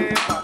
Okay,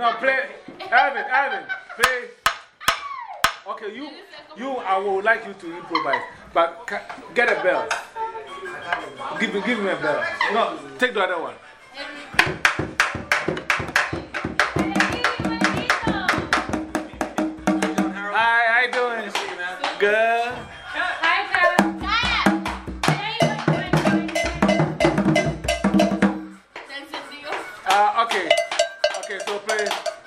no, play. Evan, Evan, play. Okay, you, you, I would like you to improvise. But get a bell. Give me, give me a bell. No, take the other one. que sopé.